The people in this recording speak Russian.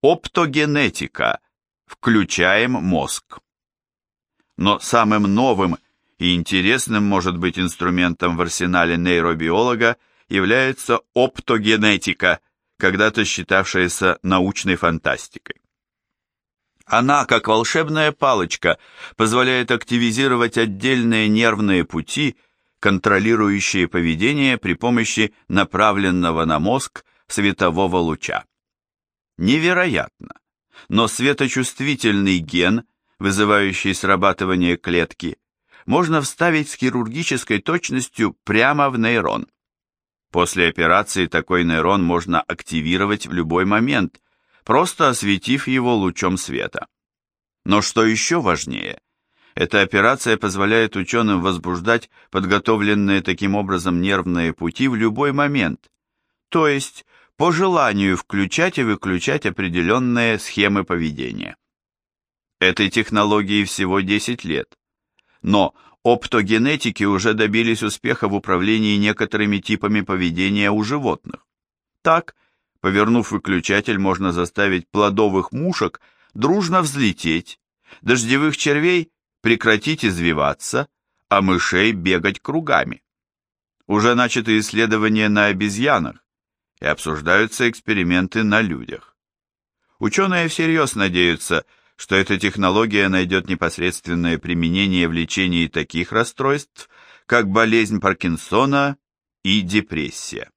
Оптогенетика. Включаем мозг. Но самым новым и интересным может быть инструментом в арсенале нейробиолога является оптогенетика, когда-то считавшаяся научной фантастикой. Она, как волшебная палочка, позволяет активизировать отдельные нервные пути, контролирующие поведение при помощи направленного на мозг светового луча. Невероятно! Но светочувствительный ген, вызывающий срабатывание клетки, можно вставить с хирургической точностью прямо в нейрон. После операции такой нейрон можно активировать в любой момент, просто осветив его лучом света. Но что еще важнее, эта операция позволяет ученым возбуждать подготовленные таким образом нервные пути в любой момент, то есть по желанию включать и выключать определенные схемы поведения. Этой технологии всего 10 лет, но оптогенетики уже добились успеха в управлении некоторыми типами поведения у животных. Так, повернув выключатель, можно заставить плодовых мушек дружно взлететь, дождевых червей прекратить извиваться, а мышей бегать кругами. Уже начаты исследования на обезьянах и обсуждаются эксперименты на людях. Ученые всерьез надеются, что эта технология найдет непосредственное применение в лечении таких расстройств, как болезнь Паркинсона и депрессия.